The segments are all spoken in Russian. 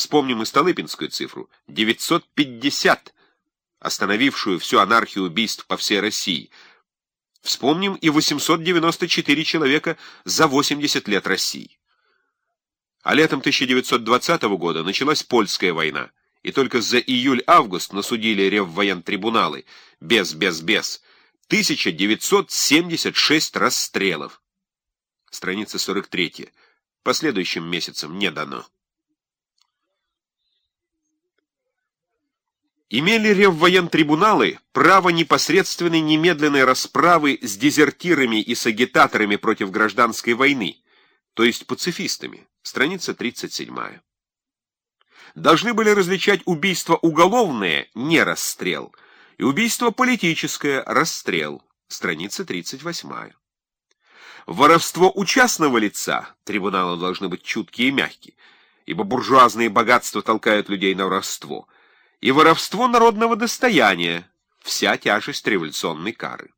Вспомним и Столыпинскую цифру — 950, остановившую всю анархию убийств по всей России. Вспомним и 894 человека за 80 лет России. А летом 1920 года началась Польская война, и только за июль-август насудили реввоентрибуналы, без-без-без, 1976 расстрелов. Страница 43. Последующим месяцам не дано. Имели реввоентрибуналы право непосредственной немедленной расправы с дезертирами и с агитаторами против гражданской войны, то есть пацифистами. Страница 37. Должны были различать убийство уголовное, не расстрел, и убийство политическое, расстрел. Страница 38. Воровство у частного лица, трибуналы должны быть чуткие и мягкие, ибо буржуазные богатства толкают людей на воровство – и воровство народного достояния, вся тяжесть революционной кары.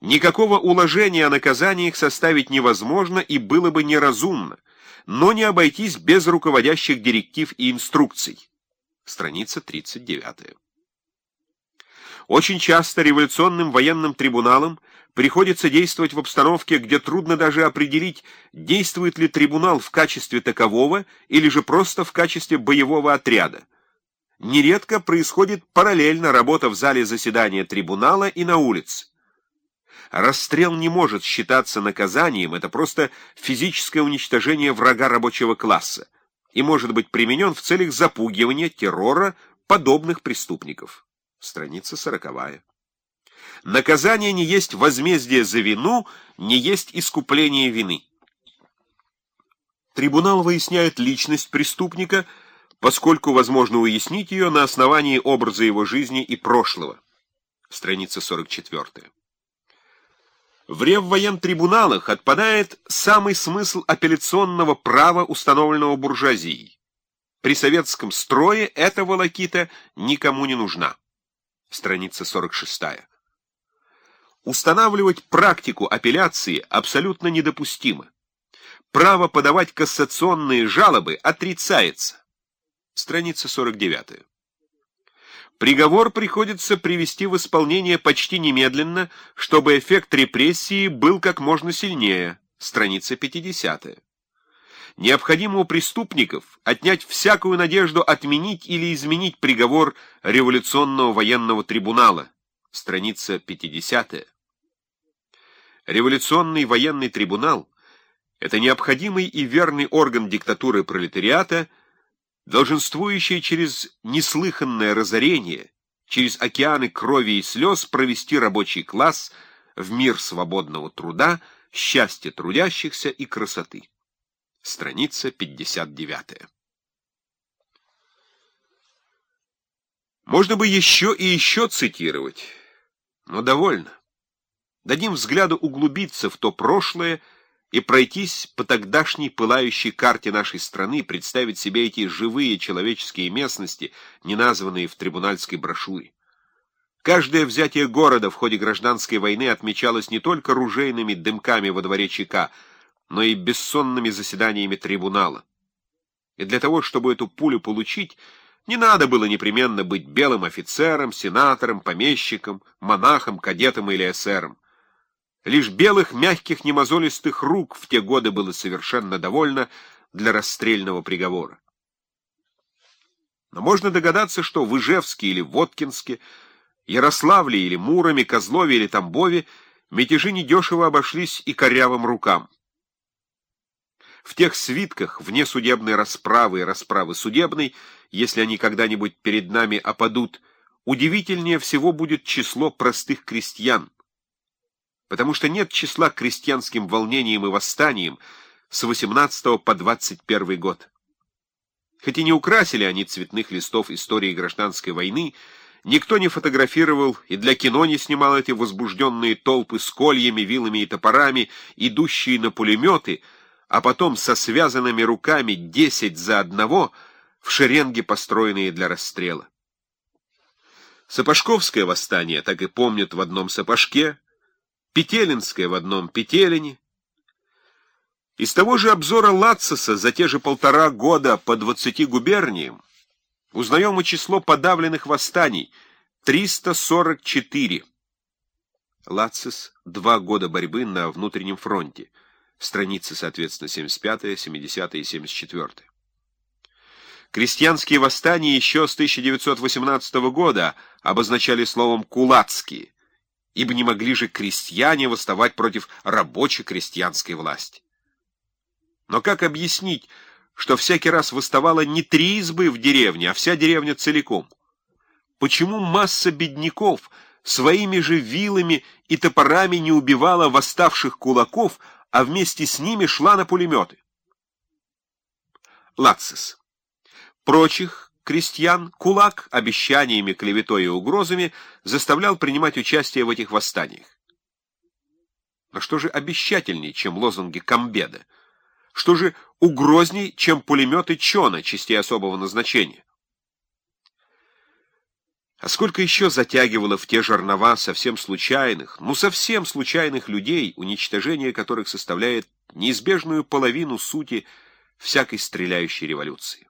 Никакого уложения о наказаниях составить невозможно и было бы неразумно, но не обойтись без руководящих директив и инструкций. Страница 39. Очень часто революционным военным трибуналам приходится действовать в обстановке, где трудно даже определить, действует ли трибунал в качестве такового или же просто в качестве боевого отряда. Нередко происходит параллельно работа в зале заседания трибунала и на улице. Расстрел не может считаться наказанием, это просто физическое уничтожение врага рабочего класса и может быть применен в целях запугивания, террора подобных преступников. Страница сороковая. Наказание не есть возмездие за вину, не есть искупление вины. Трибунал выясняет личность преступника, поскольку возможно уяснить ее на основании образа его жизни и прошлого. Страница 44. В реввоентрибуналах отпадает самый смысл апелляционного права, установленного буржуазией. При советском строе эта волокита никому не нужна. Страница 46. Устанавливать практику апелляции абсолютно недопустимо. Право подавать кассационные жалобы отрицается. Страница 49. Приговор приходится привести в исполнение почти немедленно, чтобы эффект репрессии был как можно сильнее. Страница 50. Необходимо у преступников отнять всякую надежду отменить или изменить приговор революционного военного трибунала. Страница 50. Революционный военный трибунал — это необходимый и верный орган диктатуры пролетариата, долженствующий через неслыханное разорение, через океаны крови и слез провести рабочий класс в мир свободного труда, счастья трудящихся и красоты. Страница 59. Можно бы еще и еще цитировать, но довольно. Дадим взгляду углубиться в то прошлое и пройтись по тогдашней пылающей карте нашей страны, представить себе эти живые человеческие местности, не названные в трибунальской брошюре. Каждое взятие города в ходе гражданской войны отмечалось не только ружейными дымками во дворе ЧК, но и бессонными заседаниями трибунала. И для того, чтобы эту пулю получить, не надо было непременно быть белым офицером, сенатором, помещиком, монахом, кадетом или эсером. Лишь белых, мягких, немозолистых рук в те годы было совершенно довольно для расстрельного приговора. Но можно догадаться, что в Ижевске или Воткинске, Ярославле или Муроме, Козлове или Тамбове мятежи недешево обошлись и корявым рукам. В тех свитках вне судебной расправы и расправы судебной, если они когда-нибудь перед нами опадут, удивительнее всего будет число простых крестьян, потому что нет числа крестьянским волнениям и восстаниям с 18 по 21 год. Хоть и не украсили они цветных листов истории гражданской войны, никто не фотографировал и для кино не снимал эти возбужденные толпы с кольями, вилами и топорами, идущие на пулеметы, а потом со связанными руками десять за одного в шеренге, построенные для расстрела. Сапожковское восстание так и помнят в одном сапожке, Петелинское в одном Петелине. Из того же обзора Лацеса за те же полтора года по 20 губерниям узнаем и число подавленных восстаний — 344. Лацис — два года борьбы на внутреннем фронте. Страницы, соответственно, 75, 70 и 74. Крестьянские восстания еще с 1918 года обозначали словом «кулацкие», ибо не могли же крестьяне восставать против рабочей крестьянской власти. Но как объяснить, что всякий раз восставало не три избы в деревне, а вся деревня целиком? Почему масса бедняков своими же вилами и топорами не убивала восставших кулаков, а вместе с ними шла на пулеметы? Лацис. Прочих крестьян кулак обещаниями, клеветой и угрозами заставлял принимать участие в этих восстаниях. Но что же обещательней, чем лозунги комбеда? Что же угрозней, чем пулеметы Чона, частей особого назначения? А сколько еще затягивало в те жернова совсем случайных, ну совсем случайных людей, уничтожение которых составляет неизбежную половину сути всякой стреляющей революции.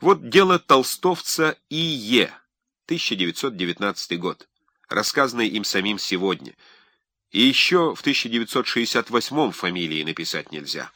Вот дело толстовца И.Е., 1919 год, рассказанное им самим сегодня — и еще в 1968 фамилии написать нельзя.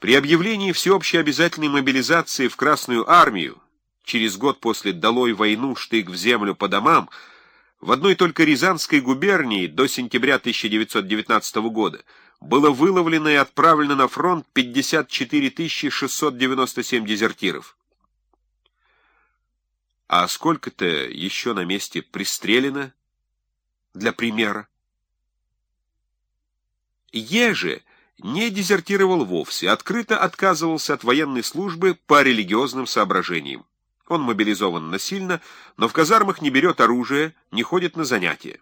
При объявлении всеобщей обязательной мобилизации в Красную армию, через год после «Долой войну, штык в землю по домам», в одной только Рязанской губернии до сентября 1919 года было выловлено и отправлено на фронт 54 697 дезертиров. А сколько-то еще на месте пристрелено, для примера. Еже не дезертировал вовсе, открыто отказывался от военной службы по религиозным соображениям. Он мобилизован насильно, но в казармах не берет оружие, не ходит на занятия.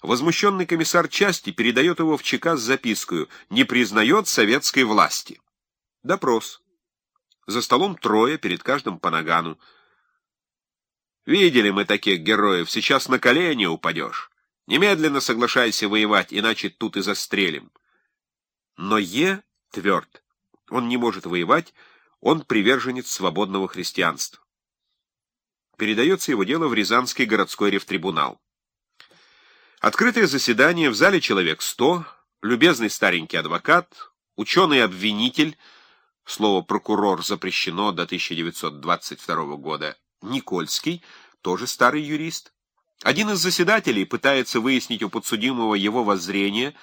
Возмущенный комиссар части передает его в ЧК с запиской «Не признает советской власти». Допрос. За столом трое, перед каждым по нагану. Видели мы таких героев, сейчас на колени упадешь. Немедленно соглашайся воевать, иначе тут и застрелим. Но Е тверд. Он не может воевать, он приверженец свободного христианства. Передается его дело в Рязанский городской рефтрибунал. Открытое заседание, в зале человек сто, любезный старенький адвокат, ученый-обвинитель, слово «прокурор» запрещено до 1922 года, Никольский, тоже старый юрист. Один из заседателей пытается выяснить у подсудимого его воззрение,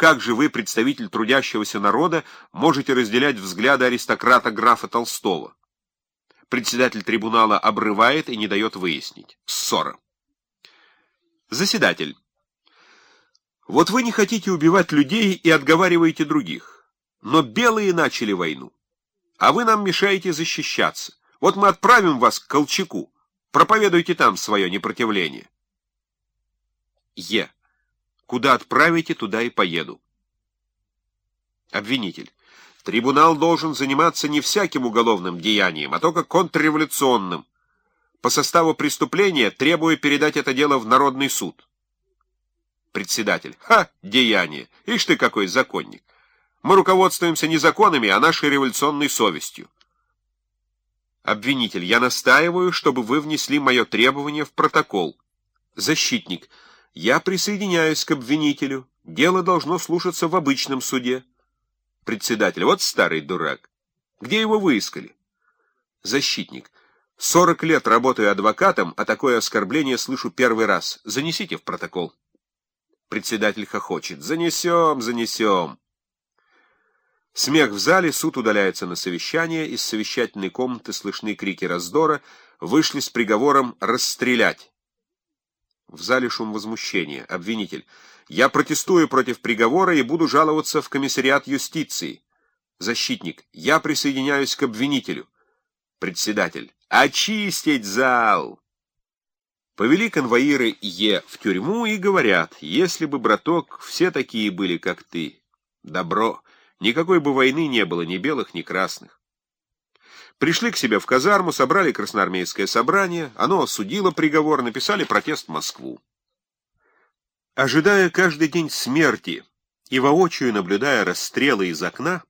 как же вы, представитель трудящегося народа, можете разделять взгляды аристократа графа Толстого? Председатель трибунала обрывает и не дает выяснить. Ссора. Заседатель. Вот вы не хотите убивать людей и отговариваете других. Но белые начали войну. А вы нам мешаете защищаться. Вот мы отправим вас к Колчаку. Проповедуйте там свое непротивление. Е. Куда отправите, туда и поеду. Обвинитель. Трибунал должен заниматься не всяким уголовным деянием, а только контрреволюционным. По составу преступления требую передать это дело в Народный суд. Председатель. Ха, деяние. Ишь ты какой законник. Мы руководствуемся не законами, а нашей революционной совестью. Обвинитель, я настаиваю, чтобы вы внесли мое требование в протокол. Защитник, я присоединяюсь к обвинителю. Дело должно слушаться в обычном суде. Председатель, вот старый дурак. Где его выискали? Защитник, сорок лет работаю адвокатом, а такое оскорбление слышу первый раз. Занесите в протокол. Председатель хохочет. Занесем, занесем. Смех в зале, суд удаляется на совещание, из совещательной комнаты слышны крики раздора, вышли с приговором расстрелять. В зале шум возмущения. Обвинитель. Я протестую против приговора и буду жаловаться в комиссариат юстиции. Защитник. Я присоединяюсь к обвинителю. Председатель. Очистить зал! Повели конвоиры Е в тюрьму и говорят, если бы, браток, все такие были, как ты. Добро. Никакой бы войны не было, ни белых, ни красных. Пришли к себе в казарму, собрали красноармейское собрание, оно осудило приговор, написали протест в Москву. Ожидая каждый день смерти И воочию, наблюдая расстрелы из окна,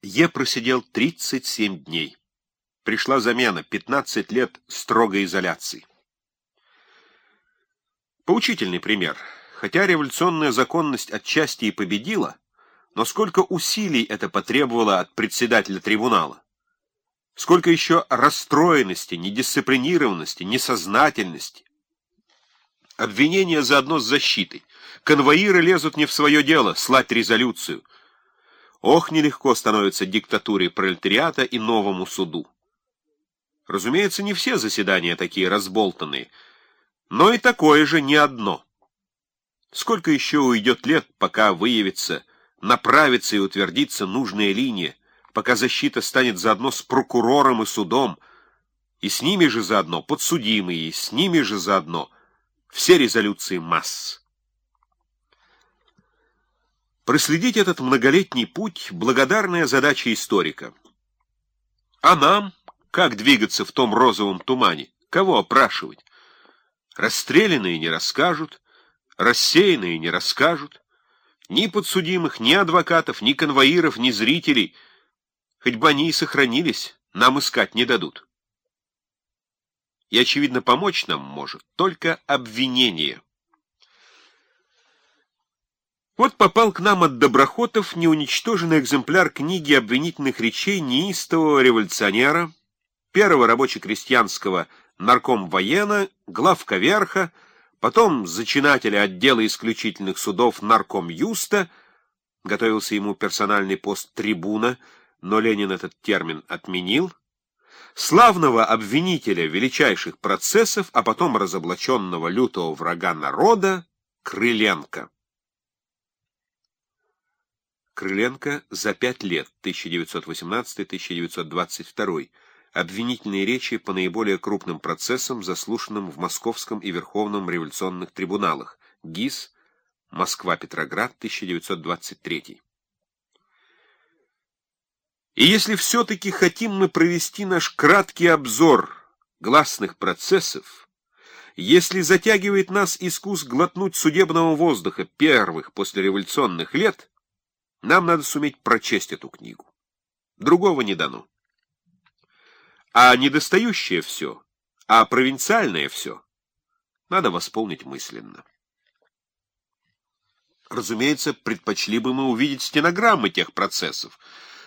Е просидел 37 дней. Пришла замена, 15 лет строгой изоляции. Поучительный пример. Хотя революционная законность отчасти и победила, но сколько усилий это потребовало от председателя трибунала. Сколько еще расстроенности, недисциплинированности, несознательности. Обвинения заодно с защитой. Конвоиры лезут не в свое дело, слать резолюцию. Ох, нелегко становится диктатуре пролетариата и новому суду. Разумеется, не все заседания такие разболтанные, но и такое же не одно. Сколько еще уйдет лет, пока выявится, направится и утвердится нужная линия, пока защита станет заодно с прокурором и судом, и с ними же заодно подсудимые, и с ними же заодно все резолюции масс. Проследить этот многолетний путь — благодарная задача историка. А нам, как двигаться в том розовом тумане, кого опрашивать? Расстрелянные не расскажут, рассеянные не расскажут, ни подсудимых, ни адвокатов, ни конвоиров, ни зрителей — Хоть бы они и сохранились, нам искать не дадут. И, очевидно, помочь нам может только обвинение. Вот попал к нам от доброхотов неуничтоженный экземпляр книги обвинительных речей неистового революционера, первого рабоче-крестьянского нарком воена, главка верха, потом зачинателя отдела исключительных судов нарком Юста, готовился ему персональный пост трибуна, но Ленин этот термин отменил, славного обвинителя величайших процессов, а потом разоблаченного лютого врага народа Крыленко. Крыленко за пять лет, 1918-1922, обвинительные речи по наиболее крупным процессам, заслушанным в Московском и Верховном революционных трибуналах, ГИС, Москва-Петроград, 1923. И если все-таки хотим мы провести наш краткий обзор гласных процессов, если затягивает нас искус глотнуть судебного воздуха первых послереволюционных лет, нам надо суметь прочесть эту книгу. Другого не дано. А недостающее все, а провинциальное все, надо восполнить мысленно. Разумеется, предпочли бы мы увидеть стенограммы тех процессов,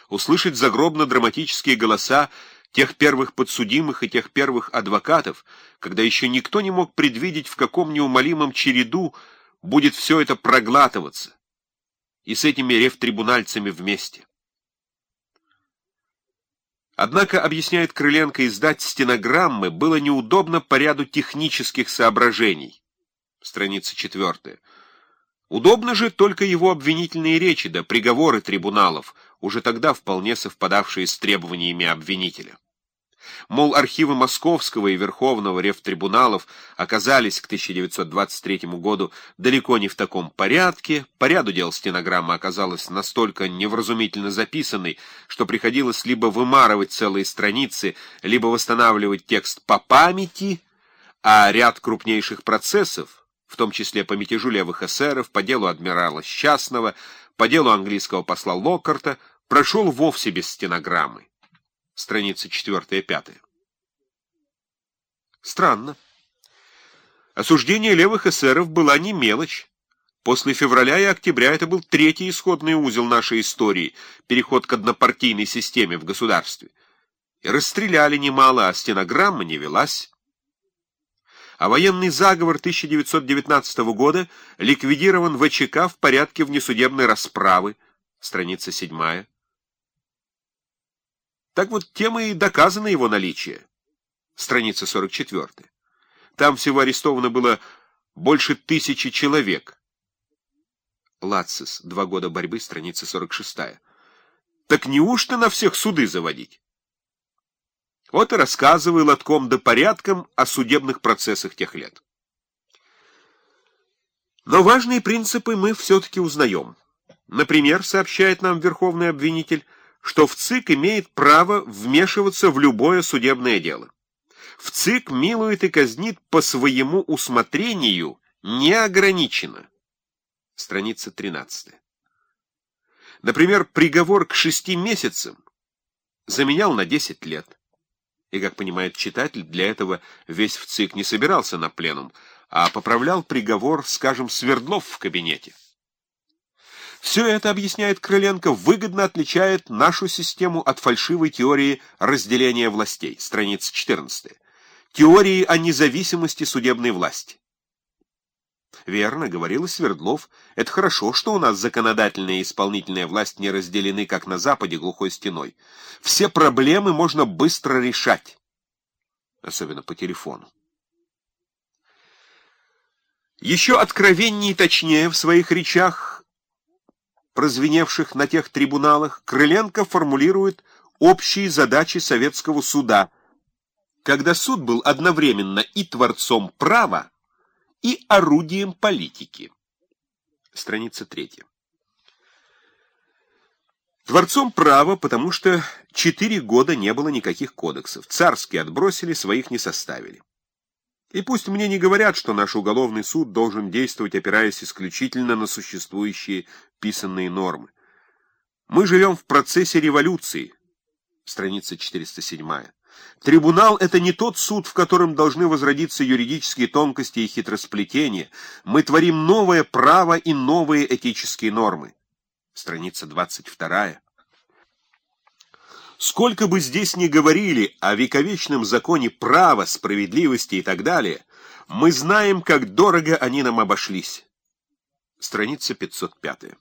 услышать загробно-драматические голоса тех первых подсудимых и тех первых адвокатов, когда еще никто не мог предвидеть, в каком неумолимом череду будет все это проглатываться, и с этими рефтрибунальцами вместе. Однако, объясняет Крыленко, издать стенограммы было неудобно по ряду технических соображений. Страница четвертая. Удобно же только его обвинительные речи да приговоры трибуналов, уже тогда вполне совпадавшие с требованиями обвинителя. Мол, архивы Московского и Верховного рефтрибуналов оказались к 1923 году далеко не в таком порядке, по ряду дел стенограмма оказалась настолько невразумительно записанной, что приходилось либо вымарывать целые страницы, либо восстанавливать текст по памяти, а ряд крупнейших процессов, в том числе по мятежу левых эсеров, по делу адмирала Счастного, по делу английского посла Локкарта, прошел вовсе без стенограммы. Страница 4-5. Странно. Осуждение левых эсеров была не мелочь. После февраля и октября это был третий исходный узел нашей истории, переход к однопартийной системе в государстве. И расстреляли немало, а стенограмма не велась а военный заговор 1919 года ликвидирован ВЧК в порядке внесудебной расправы, страница 7. Так вот, тем и доказано его наличие, страница 44. Там всего арестовано было больше тысячи человек. Лацис, два года борьбы, страница 46. Так неужто на всех суды заводить? Вот и рассказываю лотком да порядком о судебных процессах тех лет. Но важные принципы мы все-таки узнаем. Например, сообщает нам верховный обвинитель, что в ЦИК имеет право вмешиваться в любое судебное дело. В ЦИК милует и казнит по своему усмотрению неограниченно. Страница 13. Например, приговор к шести месяцам заменял на 10 лет. И, как понимает читатель, для этого весь в ЦИК не собирался на пленум, а поправлял приговор, скажем, Свердлов в кабинете. Все это, объясняет Крыленко, выгодно отличает нашу систему от фальшивой теории разделения властей, страница 14, теории о независимости судебной власти. Верно, говорил Свердлов, это хорошо, что у нас законодательная и исполнительная власть не разделены, как на Западе, глухой стеной. Все проблемы можно быстро решать, особенно по телефону. Еще откровеннее и точнее в своих речах, прозвеневших на тех трибуналах, Крыленко формулирует общие задачи советского суда, когда суд был одновременно и творцом права, и орудием политики. Страница третья. Творцом права, потому что четыре года не было никаких кодексов. Царские отбросили, своих не составили. И пусть мне не говорят, что наш уголовный суд должен действовать, опираясь исключительно на существующие писанные нормы. Мы живем в процессе революции. Страница 407. Трибунал — это не тот суд, в котором должны возродиться юридические тонкости и хитросплетения. Мы творим новое право и новые этические нормы. Страница 22. Сколько бы здесь ни говорили о вековечном законе права, справедливости и так далее, мы знаем, как дорого они нам обошлись. Страница 505.